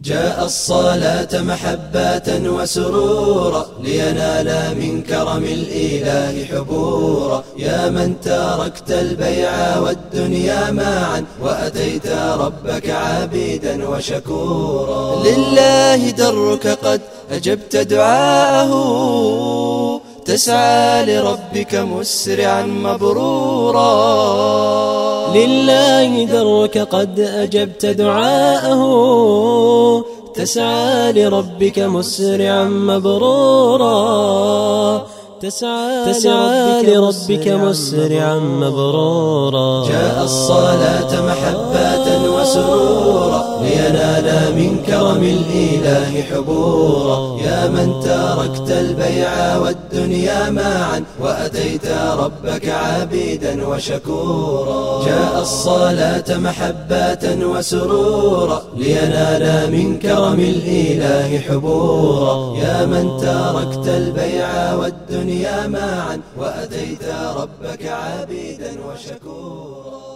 جاء الصلاة محبة وسرورا لينال من كرم الإله حبورا. يا من تركت البيع والدنيا معا وأتيت ربك عبيدا وشكورا. لله درك قد أجبت دعاءه تسعى لربك مسرعا مبرورا. لله درك قد أجبت دعاءه تسعى لربك مسرعا مبرورا تسعى, تسعى لربك مسرعا مبرورا. جاء الصلاة محبة وسرورا لينال من كرم الإله حبورا. يا من تركت البيع والدنيا معا وأتيت ربك عبيدا وشكورا. جاء الصلاة محبة وسرورا لينال من كرم الإله حبورا. يا من تركت البيع والدنيا معا وأتيت ربك عبيدا وشكورا.